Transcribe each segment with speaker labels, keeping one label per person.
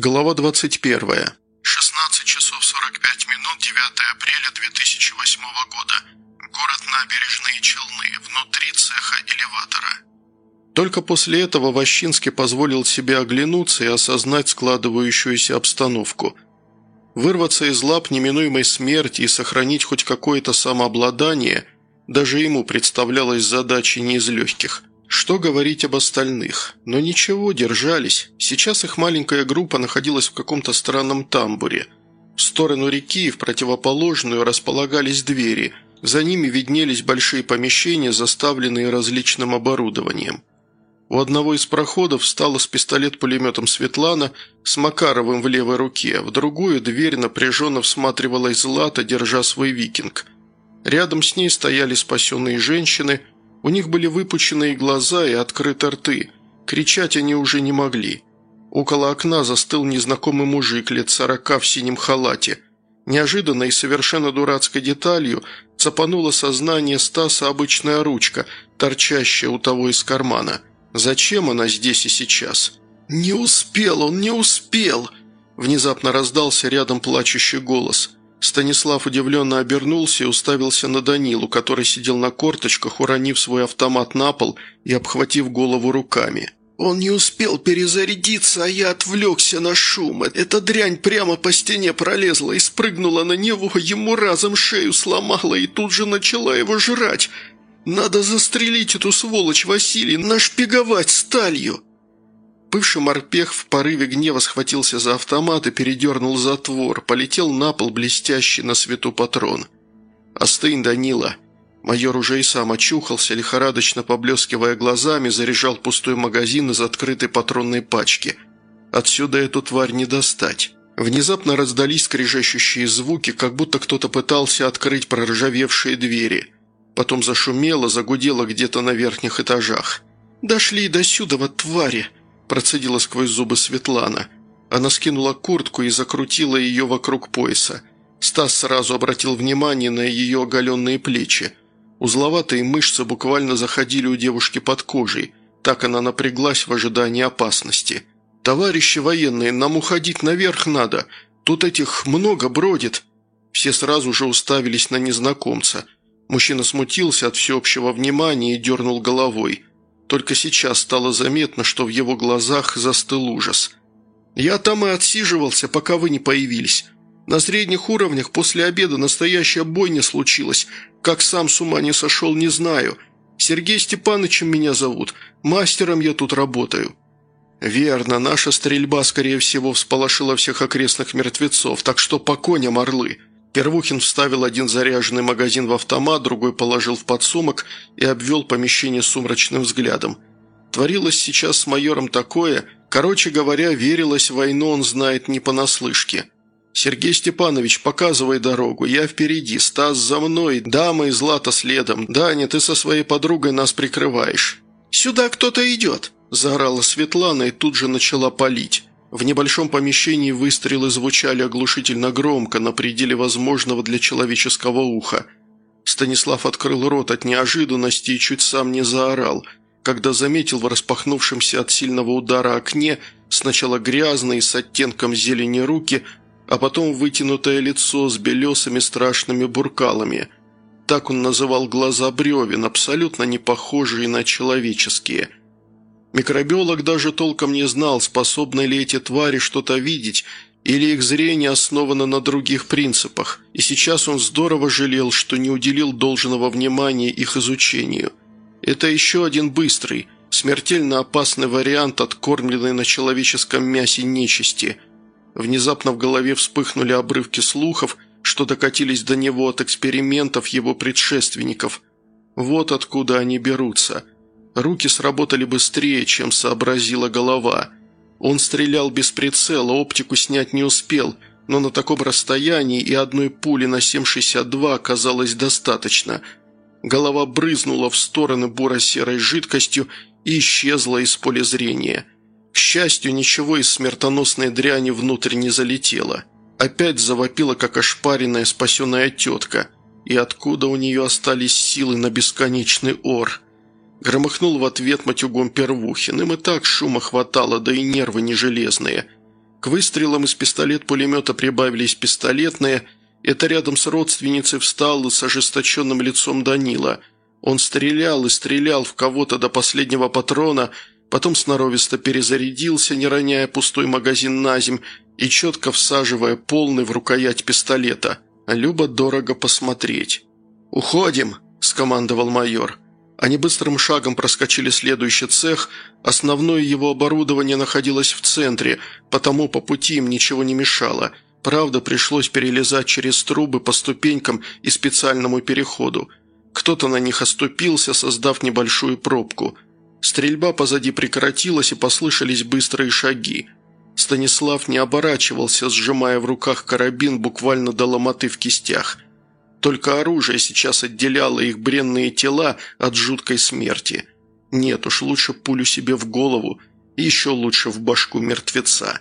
Speaker 1: Глава 21. 16 часов 45 минут 9 апреля 2008 года. Город Набережные Челны. Внутри цеха элеватора. Только после этого Ващинский позволил себе оглянуться и осознать складывающуюся обстановку. Вырваться из лап неминуемой смерти и сохранить хоть какое-то самообладание даже ему представлялось задачей не из легких. Что говорить об остальных? Но ничего, держались. Сейчас их маленькая группа находилась в каком-то странном тамбуре. В сторону реки, в противоположную, располагались двери. За ними виднелись большие помещения, заставленные различным оборудованием. У одного из проходов встала с пистолет-пулеметом Светлана с Макаровым в левой руке, в другую дверь напряженно всматривалась Злата, держа свой викинг. Рядом с ней стояли спасенные женщины – у них были выпученные глаза и открыты рты. Кричать они уже не могли. Около окна застыл незнакомый мужик лет сорока в синем халате. Неожиданно и совершенно дурацкой деталью цапануло сознание Стаса обычная ручка, торчащая у того из кармана. Зачем она здесь и сейчас? «Не успел он, не успел!» Внезапно раздался рядом плачущий голос – Станислав удивленно обернулся и уставился на Данилу, который сидел на корточках, уронив свой автомат на пол и обхватив голову руками. «Он не успел перезарядиться, а я отвлекся на шум. Эта дрянь прямо по стене пролезла и спрыгнула на него, ему разом шею сломала и тут же начала его жрать. Надо застрелить эту сволочь, Василий, нашпиговать сталью!» Бывший морпех в порыве гнева схватился за автомат и передернул затвор, полетел на пол блестящий на свету патрон. «Остынь, Данила!» Майор уже и сам очухался, лихорадочно поблескивая глазами, заряжал пустой магазин из открытой патронной пачки. «Отсюда эту тварь не достать». Внезапно раздались скрежещущие звуки, как будто кто-то пытался открыть проржавевшие двери. Потом зашумело, загудело где-то на верхних этажах. «Дошли до сюда, вот твари!» Процедила сквозь зубы Светлана. Она скинула куртку и закрутила ее вокруг пояса. Стас сразу обратил внимание на ее оголенные плечи. Узловатые мышцы буквально заходили у девушки под кожей. Так она напряглась в ожидании опасности. «Товарищи военные, нам уходить наверх надо. Тут этих много бродит». Все сразу же уставились на незнакомца. Мужчина смутился от всеобщего внимания и дернул головой. Только сейчас стало заметно, что в его глазах застыл ужас. «Я там и отсиживался, пока вы не появились. На средних уровнях после обеда настоящая бойня случилась. Как сам с ума не сошел, не знаю. Сергей Степановичем меня зовут. Мастером я тут работаю». «Верно, наша стрельба, скорее всего, всполошила всех окрестных мертвецов, так что по коням орлы. Первухин вставил один заряженный магазин в автомат, другой положил в подсумок и обвел помещение сумрачным взглядом. Творилось сейчас с майором такое, короче говоря, верилось войну он знает не понаслышке. «Сергей Степанович, показывай дорогу, я впереди, Стас за мной, дама и Злата следом. Даня, ты со своей подругой нас прикрываешь». «Сюда кто-то идет», – заорала Светлана и тут же начала палить. В небольшом помещении выстрелы звучали оглушительно громко, на пределе возможного для человеческого уха. Станислав открыл рот от неожиданности и чуть сам не заорал, когда заметил в распахнувшемся от сильного удара окне сначала грязные с оттенком зелени руки, а потом вытянутое лицо с белесыми страшными буркалами. Так он называл глаза бревен, абсолютно не похожие на человеческие – Микробиолог даже толком не знал, способны ли эти твари что-то видеть, или их зрение основано на других принципах, и сейчас он здорово жалел, что не уделил должного внимания их изучению. Это еще один быстрый, смертельно опасный вариант откормленной на человеческом мясе нечисти. Внезапно в голове вспыхнули обрывки слухов, что докатились до него от экспериментов его предшественников. Вот откуда они берутся – Руки сработали быстрее, чем сообразила голова. Он стрелял без прицела, оптику снять не успел, но на таком расстоянии и одной пули на 7,62 оказалось достаточно. Голова брызнула в стороны буро-серой жидкостью и исчезла из поля зрения. К счастью, ничего из смертоносной дряни внутрь не залетело. Опять завопила, как ошпаренная спасенная тетка. И откуда у нее остались силы на бесконечный ор – Громыхнул в ответ матюгом Первухин. Им и так шума хватало, да и нервы не железные. К выстрелам из пистолет-пулемета прибавились пистолетные. Это рядом с родственницей встал с ожесточенным лицом Данила. Он стрелял и стрелял в кого-то до последнего патрона, потом сноровисто перезарядился, не роняя пустой магазин на земь и четко всаживая полный в рукоять пистолета. Люба дорого посмотреть. «Уходим!» – скомандовал майор. Они быстрым шагом проскочили следующий цех, основное его оборудование находилось в центре, потому по пути им ничего не мешало. Правда, пришлось перелезать через трубы по ступенькам и специальному переходу. Кто-то на них оступился, создав небольшую пробку. Стрельба позади прекратилась и послышались быстрые шаги. Станислав не оборачивался, сжимая в руках карабин буквально до ломоты в кистях – только оружие сейчас отделяло их бренные тела от жуткой смерти. Нет уж, лучше пулю себе в голову, еще лучше в башку мертвеца.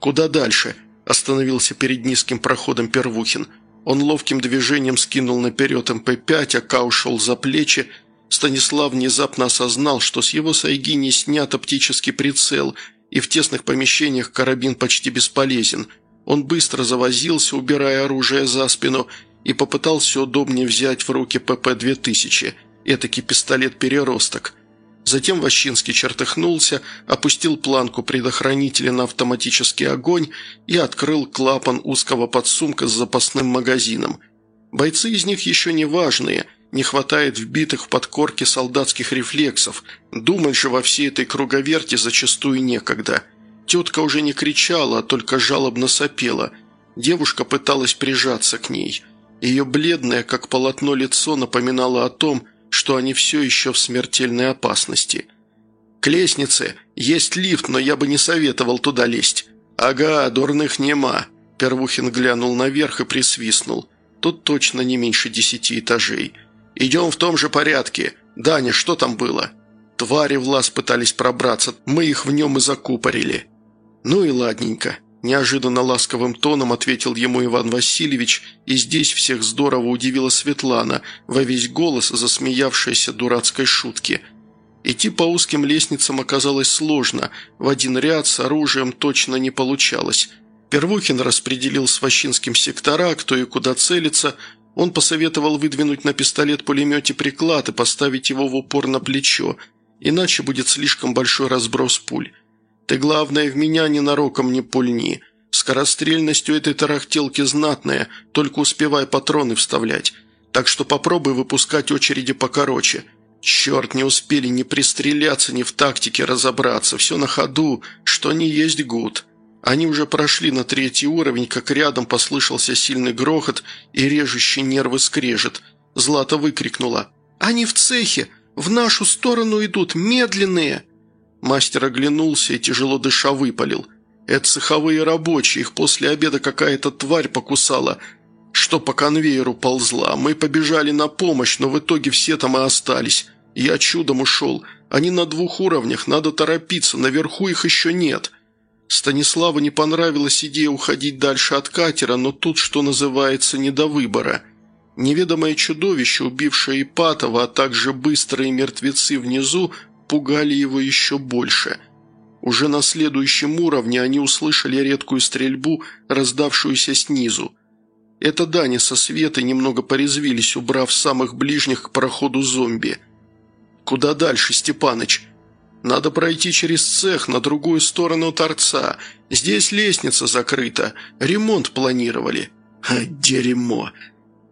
Speaker 1: «Куда дальше?» – остановился перед низким проходом Первухин. Он ловким движением скинул наперед МП-5, ака ушел за плечи. Станислав внезапно осознал, что с его сайги не снят оптический прицел, и в тесных помещениях карабин почти бесполезен. Он быстро завозился, убирая оружие за спину – и попытался удобнее взять в руки ПП-2000, этакий пистолет-переросток. Затем Ващинский чертыхнулся, опустил планку предохранителя на автоматический огонь и открыл клапан узкого подсумка с запасным магазином. Бойцы из них еще не важные, не хватает вбитых в подкорке солдатских рефлексов, думать же во всей этой круговерте зачастую некогда. Тетка уже не кричала, а только жалобно сопела. Девушка пыталась прижаться к ней – ее бледное, как полотно лицо, напоминало о том, что они все еще в смертельной опасности. «К лестнице! Есть лифт, но я бы не советовал туда лезть». «Ага, дурных нема!» Первухин глянул наверх и присвистнул. Тут точно не меньше десяти этажей. «Идем в том же порядке. Даня, что там было?» «Твари в лаз пытались пробраться, мы их в нем и закупорили». «Ну и ладненько. Неожиданно ласковым тоном ответил ему Иван Васильевич, и здесь всех здорово удивила Светлана, во весь голос засмеявшаяся дурацкой шутки. Идти по узким лестницам оказалось сложно, в один ряд с оружием точно не получалось. Первухин распределил с Ващинским сектора, кто и куда целится, он посоветовал выдвинуть на пистолет-пулемете приклад и поставить его в упор на плечо, иначе будет слишком большой разброс пуль. Ты, главное, в меня ненароком не пульни. Скорострельность у этой тарахтелки знатная, только успевай патроны вставлять. Так что попробуй выпускать очереди покороче. Черт, не успели ни пристреляться, ни в тактике разобраться. Все на ходу, что не есть гуд. Они уже прошли на третий уровень, как рядом послышался сильный грохот и режущий нервы скрежет. Злата выкрикнула. «Они в цехе! В нашу сторону идут, медленные!» Мастер оглянулся и тяжело дыша выпалил. «Это цеховые рабочие, их после обеда какая-то тварь покусала, что по конвейеру ползла. Мы побежали на помощь, но в итоге все там и остались. Я чудом ушел. Они на двух уровнях, надо торопиться, наверху их еще нет». Станиславу не понравилась идея уходить дальше от катера, но тут, что называется, не до выбора. Неведомое чудовище, убившее Ипатова, а также быстрые мертвецы внизу, пугали его еще больше. Уже на следующем уровне они услышали редкую стрельбу, раздавшуюся снизу. Это Даня со Светой немного порезвились, убрав самых ближних к проходу зомби. «Куда дальше, Степаныч?» «Надо пройти через цех на другую сторону торца. Здесь лестница закрыта. Ремонт планировали». «Дерьмо!»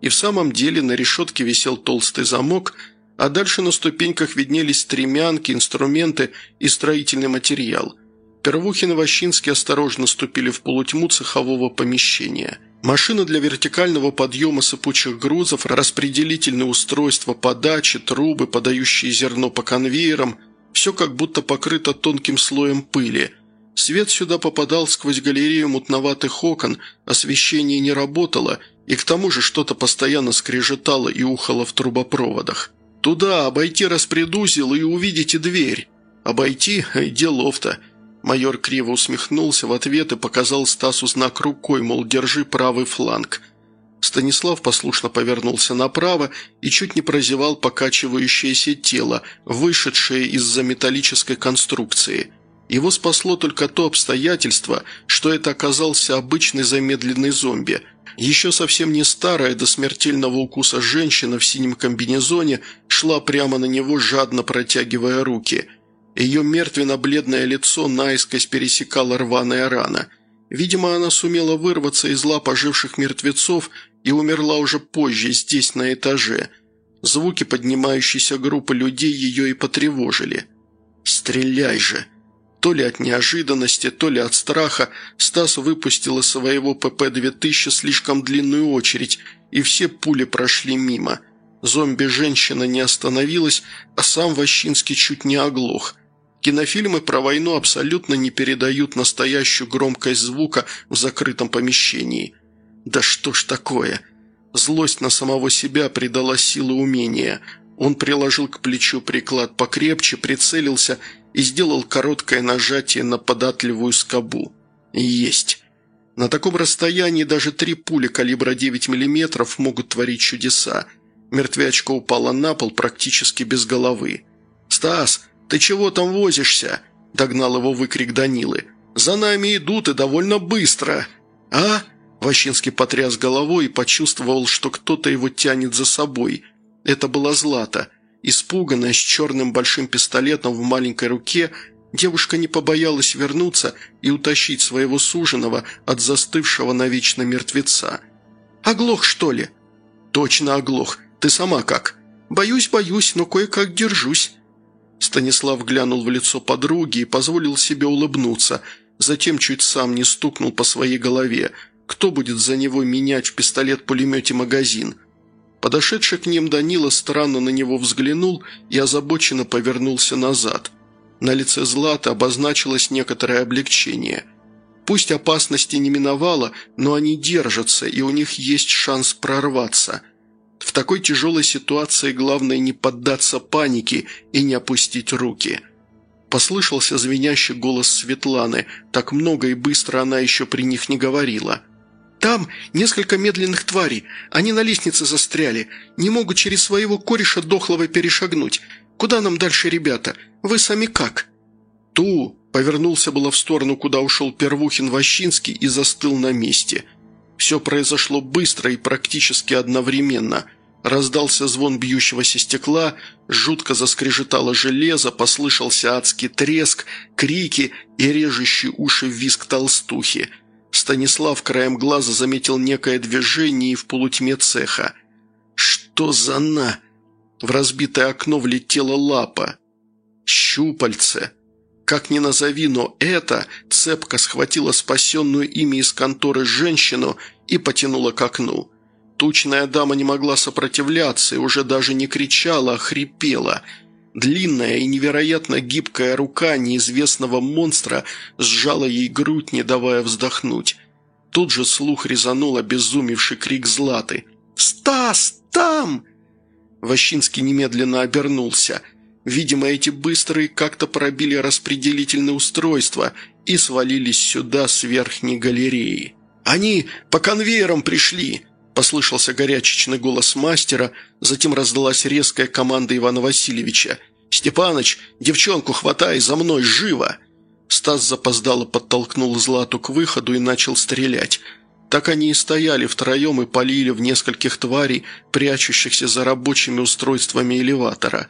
Speaker 1: И в самом деле на решетке висел толстый замок – а дальше на ступеньках виднелись стремянки, инструменты и строительный материал. Первухин и Ващинский осторожно ступили в полутьму цехового помещения. Машина для вертикального подъема сыпучих грузов, распределительные устройства подачи, трубы, подающие зерно по конвейерам – все как будто покрыто тонким слоем пыли. Свет сюда попадал сквозь галерею мутноватых окон, освещение не работало, и к тому же что-то постоянно скрежетало и ухало в трубопроводах. «Туда, обойти распредузел и увидите дверь». «Обойти? Делов-то». Майор криво усмехнулся в ответ и показал Стасу знак рукой, мол, держи правый фланг. Станислав послушно повернулся направо и чуть не прозевал покачивающееся тело, вышедшее из-за металлической конструкции. Его спасло только то обстоятельство, что это оказался обычный замедленный зомби. Еще совсем не старая до смертельного укуса женщина в синем комбинезоне шла прямо на него, жадно протягивая руки. Ее мертвенно-бледное лицо наискось пересекала рваная рана. Видимо, она сумела вырваться из лап оживших мертвецов и умерла уже позже, здесь, на этаже. Звуки поднимающейся группы людей ее и потревожили. «Стреляй же!» То ли от неожиданности, то ли от страха Стас выпустил из своего ПП-2000 слишком длинную очередь, и все пули прошли мимо. Зомби-женщина не остановилась, а сам Ващинский чуть не оглох. Кинофильмы про войну абсолютно не передают настоящую громкость звука в закрытом помещении. Да что ж такое? Злость на самого себя придала силы умения. Он приложил к плечу приклад покрепче, прицелился и сделал короткое нажатие на податливую скобу. Есть. На таком расстоянии даже три пули калибра 9 мм могут творить чудеса. Мертвячка упала на пол практически без головы. «Стас, ты чего там возишься?» – догнал его выкрик Данилы. «За нами идут и довольно быстро!» «А?» – Ващинский потряс головой и почувствовал, что кто-то его тянет за собой. Это была Злата. Испуганная, с черным большим пистолетом в маленькой руке, девушка не побоялась вернуться и утащить своего суженого от застывшего навечно мертвеца. «Оглох, что ли?» «Точно оглох. Ты сама как?» «Боюсь, боюсь, но кое-как держусь». Станислав глянул в лицо подруги и позволил себе улыбнуться, затем чуть сам не стукнул по своей голове. Кто будет за него менять в пистолет-пулемете магазин? Подошедший к ним Данила странно на него взглянул и озабоченно повернулся назад. На лице Злата обозначилось некоторое облегчение. Пусть опасности не миновало, но они держатся, и у них есть шанс прорваться. В такой тяжелой ситуации главное не поддаться панике и не опустить руки. Послышался звенящий голос Светланы, так много и быстро она еще при них не говорила – там несколько медленных тварей. Они на лестнице застряли. Не могут через своего кореша дохлого перешагнуть. Куда нам дальше, ребята? Вы сами как?» «Ту!» – повернулся было в сторону, куда ушел Первухин-Ващинский и застыл на месте. Все произошло быстро и практически одновременно. Раздался звон бьющегося стекла, жутко заскрежетало железо, послышался адский треск, крики и режущий уши визг толстухи – Станислав краем глаза заметил некое движение в полутьме цеха. «Что за на?» В разбитое окно влетела лапа. «Щупальце!» Как ни назови, но это цепко схватила спасенную ими из конторы женщину и потянула к окну. Тучная дама не могла сопротивляться и уже даже не кричала, а хрипела – Длинная и невероятно гибкая рука неизвестного монстра сжала ей грудь, не давая вздохнуть. Тут же слух резанул обезумевший крик Златы. «Стас, там!» Ващинский немедленно обернулся. Видимо, эти быстрые как-то пробили распределительное устройство и свалились сюда с верхней галереи. «Они по конвейерам пришли!» Послышался горячечный голос мастера, затем раздалась резкая команда Ивана Васильевича. «Степаныч, девчонку хватай, за мной, живо!» Стас запоздало подтолкнул Злату к выходу и начал стрелять. Так они и стояли втроем и полили в нескольких тварей, прячущихся за рабочими устройствами элеватора.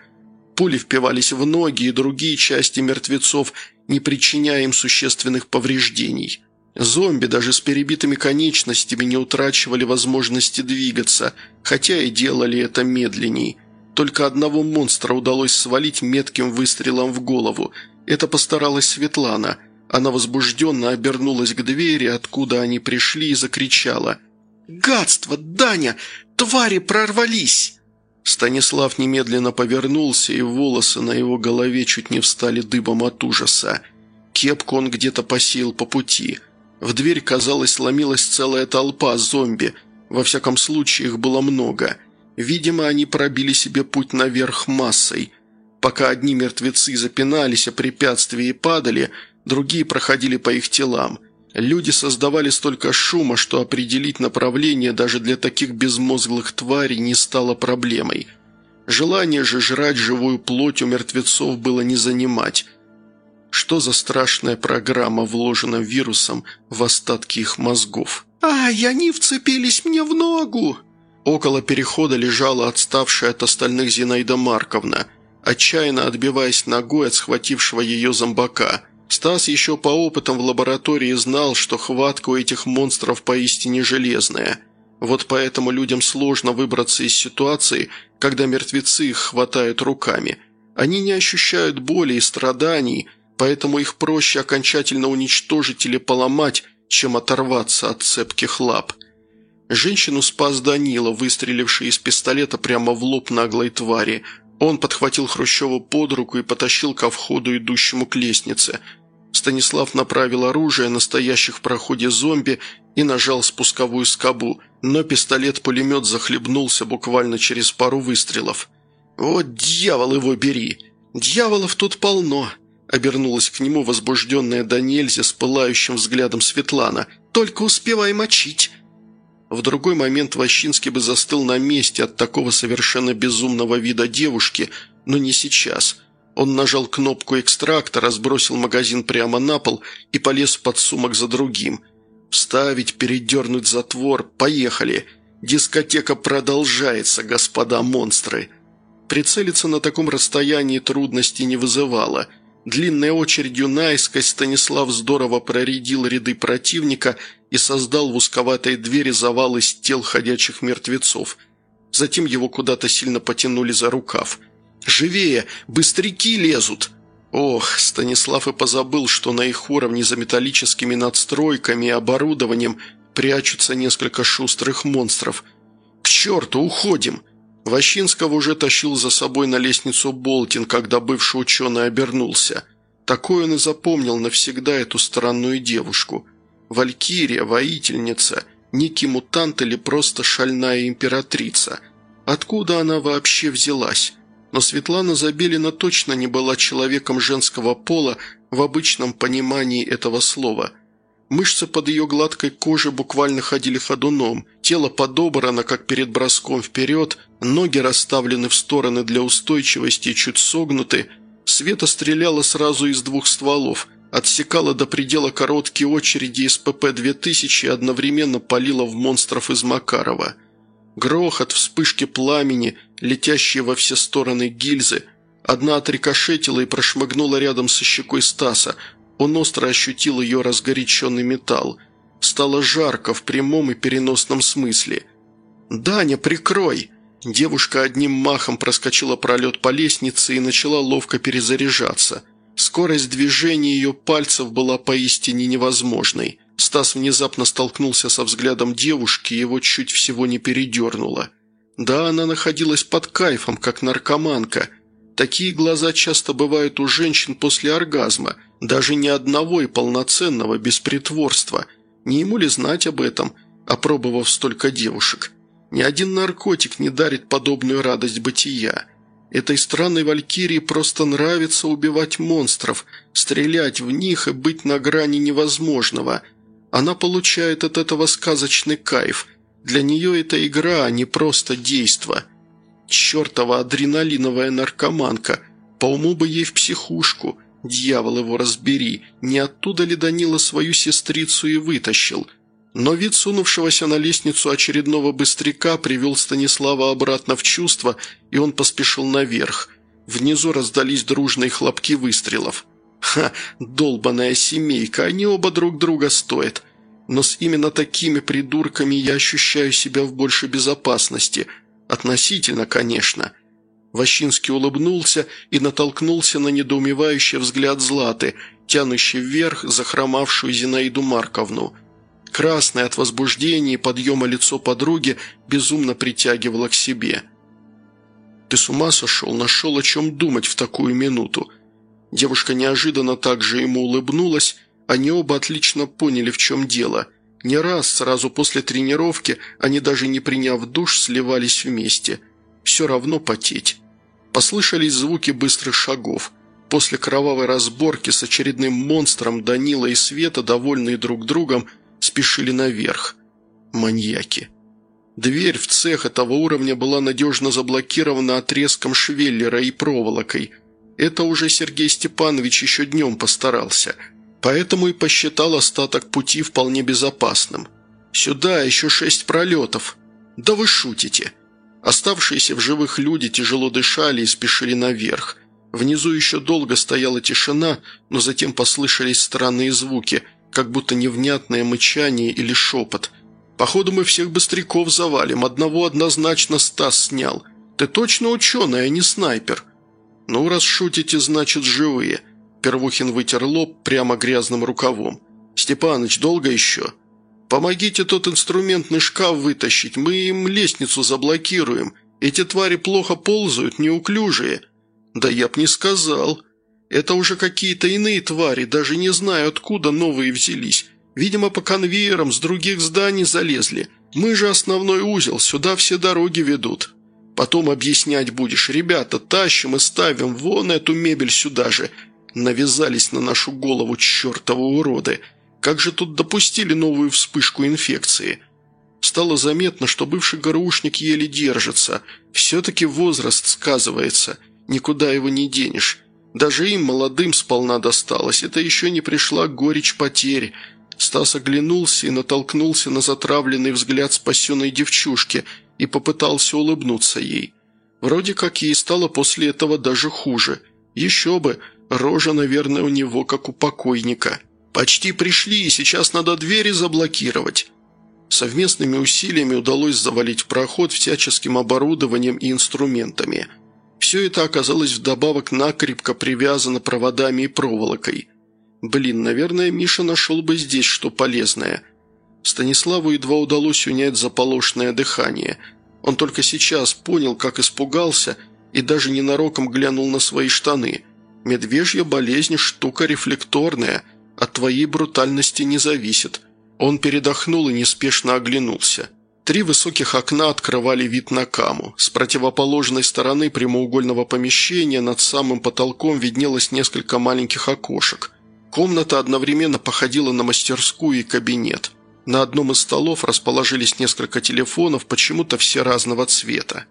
Speaker 1: Пули впивались в ноги и другие части мертвецов, не причиняя им существенных повреждений. Зомби даже с перебитыми конечностями не утрачивали возможности двигаться, хотя и делали это медленней. Только одного монстра удалось свалить метким выстрелом в голову. Это постаралась Светлана. Она возбужденно обернулась к двери, откуда они пришли, и закричала. «Гадство, Даня! Твари прорвались!» Станислав немедленно повернулся, и волосы на его голове чуть не встали дыбом от ужаса. Кепку он где-то посеял по пути – в дверь, казалось, ломилась целая толпа зомби. Во всяком случае, их было много. Видимо, они пробили себе путь наверх массой. Пока одни мертвецы запинались о препятствии и падали, другие проходили по их телам. Люди создавали столько шума, что определить направление даже для таких безмозглых тварей не стало проблемой. Желание же жрать живую плоть у мертвецов было не занимать. Что за страшная программа вложена вирусом в остатки их мозгов?
Speaker 2: «Ай, они вцепились мне в ногу!»
Speaker 1: Около перехода лежала отставшая от остальных Зинаида Марковна, отчаянно отбиваясь ногой от схватившего ее зомбака. Стас еще по опытам в лаборатории знал, что хватка у этих монстров поистине железная. Вот поэтому людям сложно выбраться из ситуации, когда мертвецы их хватают руками. Они не ощущают боли и страданий, поэтому их проще окончательно уничтожить или поломать, чем оторваться от цепких лап. Женщину спас Данила, выстреливший из пистолета прямо в лоб наглой твари. Он подхватил Хрущева под руку и потащил ко входу, идущему к лестнице. Станислав направил оружие на стоящих в проходе зомби и нажал спусковую скобу, но пистолет-пулемет захлебнулся буквально через пару выстрелов. «Вот дьявол его бери! Дьяволов тут полно!» Обернулась к нему возбужденная до нельзя с пылающим взглядом Светлана. «Только успевай мочить!» В другой момент Ващинский бы застыл на месте от такого совершенно безумного вида девушки, но не сейчас. Он нажал кнопку экстрактора, сбросил магазин прямо на пол и полез под сумок за другим. «Вставить, передернуть затвор, поехали! Дискотека продолжается, господа монстры!» Прицелиться на таком расстоянии трудностей не вызывало – Длинной очередью наискось Станислав здорово проредил ряды противника и создал в узковатой двери завал из тел ходячих мертвецов. Затем его куда-то сильно потянули за рукав. «Живее! Быстряки лезут!» Ох, Станислав и позабыл, что на их уровне за металлическими надстройками и оборудованием прячутся несколько шустрых монстров. «К черту, уходим!» Ващинского уже тащил за собой на лестницу Болтин, когда бывший ученый обернулся. Такой он и запомнил навсегда эту странную девушку. Валькирия, воительница, некий мутант или просто шальная императрица. Откуда она вообще взялась? Но Светлана Забелина точно не была человеком женского пола в обычном понимании этого слова – Мышцы под ее гладкой кожей буквально ходили ходуном, тело подобрано, как перед броском вперед, ноги расставлены в стороны для устойчивости и чуть согнуты. Света стреляла сразу из двух стволов, отсекала до предела короткие очереди из ПП-2000 и одновременно палила в монстров из Макарова. Грохот, вспышки пламени, летящие во все стороны гильзы – Одна отрикошетила и прошмыгнула рядом со щекой Стаса, он остро ощутил ее разгоряченный металл. Стало жарко в прямом и переносном смысле. «Даня, прикрой!» Девушка одним махом проскочила пролет по лестнице и начала ловко перезаряжаться. Скорость движения ее пальцев была поистине невозможной. Стас внезапно столкнулся со взглядом девушки, его чуть всего не передернуло. Да, она находилась под кайфом, как наркоманка. Такие глаза часто бывают у женщин после оргазма – даже ни одного и полноценного, без притворства. Не ему ли знать об этом, опробовав столько девушек? Ни один наркотик не дарит подобную радость бытия. Этой странной валькирии просто нравится убивать монстров, стрелять в них и быть на грани невозможного. Она получает от этого сказочный кайф. Для нее это игра, а не просто действо. Чертова адреналиновая наркоманка. По уму бы ей в психушку – Дьявол его разбери, не оттуда ли Данила свою сестрицу и вытащил? Но вид сунувшегося на лестницу очередного быстряка привел Станислава обратно в чувство, и он поспешил наверх. Внизу раздались дружные хлопки выстрелов. «Ха, долбаная семейка, они оба друг друга стоят. Но с именно такими придурками я ощущаю себя в большей безопасности. Относительно, конечно». Ващинский улыбнулся и натолкнулся на недоумевающий взгляд Златы, тянущий вверх захромавшую Зинаиду Марковну. Красное от возбуждения и подъема лицо подруги безумно притягивало к себе. «Ты с ума сошел? Нашел о чем думать в такую минуту?» Девушка неожиданно также ему улыбнулась, они оба отлично поняли, в чем дело. Не раз, сразу после тренировки, они даже не приняв душ, сливались вместе. Все равно потеть. Послышались звуки быстрых шагов. После кровавой разборки с очередным монстром Данила и Света, довольные друг другом, спешили наверх. Маньяки. Дверь в цех этого уровня была надежно заблокирована отрезком швеллера и проволокой.
Speaker 2: Это уже Сергей Степанович еще днем постарался, поэтому и посчитал остаток пути вполне безопасным. Сюда еще шесть пролетов. Да вы шутите. Оставшиеся в живых люди тяжело дышали и спешили наверх. Внизу еще долго стояла тишина, но затем послышались странные звуки, как будто невнятное мычание или шепот. «Походу мы всех быстряков завалим, одного однозначно Стас снял. Ты точно ученый, а не снайпер?» «Ну, раз шутите, значит, живые». Первухин вытер лоб прямо грязным рукавом. «Степаныч, долго еще?» «Помогите тот инструментный шкаф вытащить, мы им лестницу заблокируем. Эти твари плохо ползают, неуклюжие». «Да я б не сказал. Это уже какие-то иные твари, даже не знаю, откуда новые взялись. Видимо, по конвейерам с других зданий залезли. Мы же основной узел, сюда все дороги ведут». Потом объяснять будешь. Ребята, тащим и ставим вон эту мебель сюда же. Навязались на нашу голову чертовы уроды. Как же тут допустили новую вспышку инфекции? Стало заметно, что бывший ГРУшник еле держится. Все-таки возраст сказывается. Никуда его не денешь. Даже им, молодым, сполна досталось. Это еще не пришла горечь потерь. Стас оглянулся и натолкнулся на затравленный взгляд спасенной девчушки – и попытался улыбнуться ей. Вроде как ей стало после этого даже хуже. Еще бы, рожа, наверное, у него как у покойника. «Почти пришли, и сейчас надо двери заблокировать». Совместными усилиями удалось завалить проход всяческим оборудованием и инструментами. Все это оказалось вдобавок накрепко привязано проводами и проволокой. Блин, наверное, Миша нашел бы здесь что полезное – Станиславу едва удалось унять заполошное дыхание. Он только сейчас понял, как испугался, и даже ненароком глянул на свои штаны. «Медвежья болезнь – штука рефлекторная, от твоей брутальности не зависит». Он передохнул и неспешно оглянулся. Три высоких окна открывали вид на каму. С противоположной стороны прямоугольного помещения над самым потолком виднелось несколько маленьких окошек. Комната одновременно походила на мастерскую и кабинет. На одном из столов расположились несколько телефонов, почему-то все разного цвета.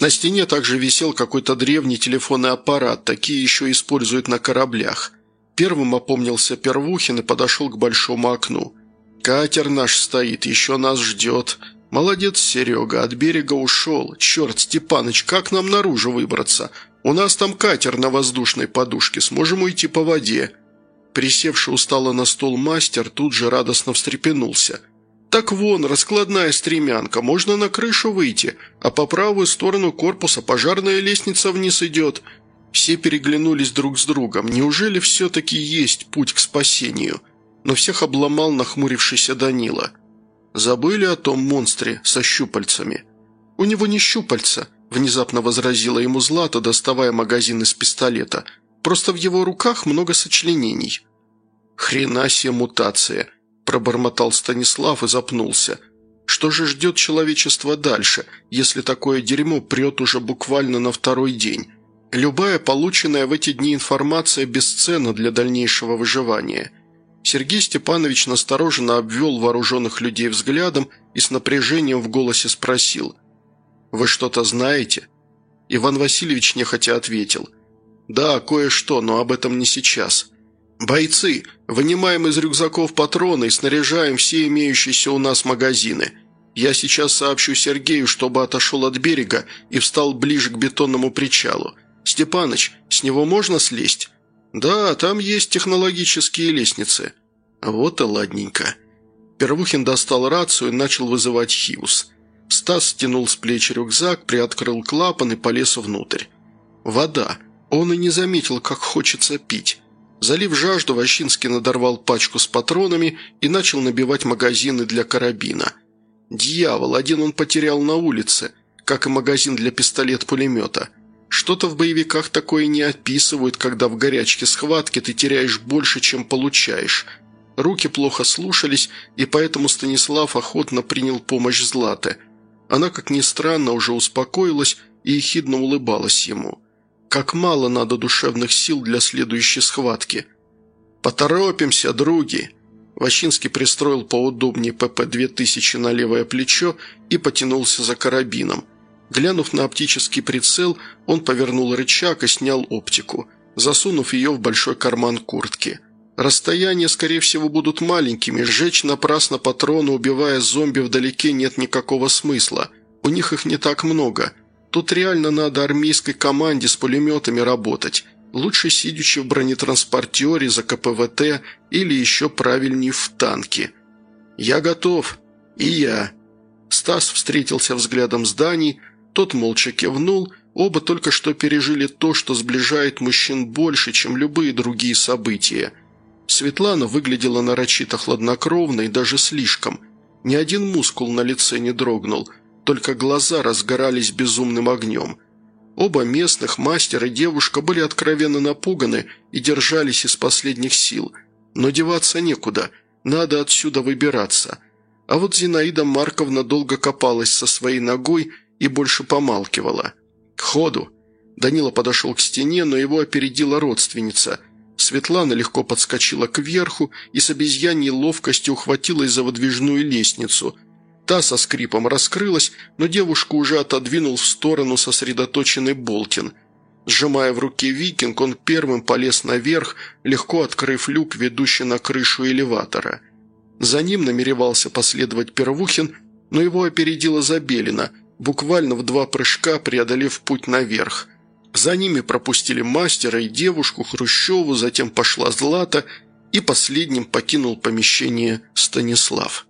Speaker 2: На стене также висел какой-то древний телефонный аппарат, такие еще используют на кораблях. Первым опомнился Первухин и подошел к большому окну. «Катер наш стоит, еще нас ждет. Молодец, Серега, от берега ушел. Черт, Степаныч, как нам наружу выбраться? У нас там катер на воздушной подушке, сможем уйти по воде». Присевший устало на стол мастер тут же радостно встрепенулся. «Так вон, раскладная стремянка, можно на крышу выйти, а по правую сторону корпуса пожарная лестница вниз идет». Все переглянулись друг с другом. Неужели все-таки есть путь к спасению? Но всех обломал нахмурившийся Данила. Забыли о том монстре со щупальцами. «У него не щупальца», – внезапно возразила ему Злата, доставая магазин из пистолета – Просто в его руках много сочленений». «Хрена себе мутация», – пробормотал Станислав и запнулся. «Что же ждет человечество дальше, если такое дерьмо прет уже буквально на второй день? Любая полученная в эти дни информация бесценна для дальнейшего выживания». Сергей Степанович настороженно обвел вооруженных людей взглядом и с напряжением в голосе спросил. «Вы что-то знаете?» Иван Васильевич нехотя ответил – «Да, кое-что, но об этом не сейчас. Бойцы, вынимаем из рюкзаков патроны и снаряжаем все имеющиеся у нас магазины. Я сейчас сообщу Сергею, чтобы отошел от берега и встал ближе к бетонному причалу. Степаныч, с него можно слезть?» «Да, там есть технологические лестницы». «Вот и ладненько». Первухин достал рацию и начал вызывать Хиус. Стас стянул с плеч рюкзак, приоткрыл клапан и полез внутрь. «Вода. Он и не заметил, как хочется пить. Залив жажду, Ващинский надорвал пачку с патронами и начал набивать магазины для карабина. Дьявол, один он потерял на улице, как и магазин для пистолет-пулемета. Что-то в боевиках такое не описывают, когда в горячке схватки ты теряешь больше, чем получаешь. Руки плохо слушались, и поэтому Станислав охотно принял помощь Златы. Она, как ни странно, уже успокоилась и ехидно улыбалась ему – как мало надо душевных сил для следующей схватки. «Поторопимся, други!» Ващинский пристроил поудобнее ПП-2000 на левое плечо и потянулся за карабином. Глянув на оптический прицел, он повернул рычаг и снял оптику. засунув ее в большой карман куртки. Расстояния, скорее всего, будут маленькими, сжечь напрасно патроны, убивая зомби вдалеке, нет никакого смысла. У них их не так много. Тут реально надо армейской команде с пулеметами работать. Лучше сидячи в бронетранспортере за КПВТ или еще правильней в танке. «Я готов. И я». Стас встретился взглядом с Даней, тот молча кивнул, оба только что пережили то, что сближает мужчин больше, чем любые другие события. Светлана выглядела нарочито хладнокровно и даже слишком. Ни один мускул на лице не дрогнул, только глаза разгорались безумным огнем – Оба местных, мастер и девушка, были откровенно напуганы и держались из последних сил. Но деваться некуда, надо отсюда выбираться. А вот Зинаида Марковна долго копалась со своей ногой и больше помалкивала. «К ходу!» Данила подошел к стене, но его опередила родственница. Светлана легко подскочила кверху и с обезьяньей ловкостью ухватилась за выдвижную лестницу – Та со скрипом раскрылась, но девушку уже отодвинул в сторону сосредоточенный Болтин. Сжимая в руке викинг, он первым полез наверх, легко открыв люк, ведущий на крышу элеватора. За ним намеревался последовать Первухин, но его опередила Забелина, буквально в два прыжка преодолев путь наверх. За ними пропустили мастера и девушку Хрущеву, затем пошла Злата, и последним покинул помещение Станислав.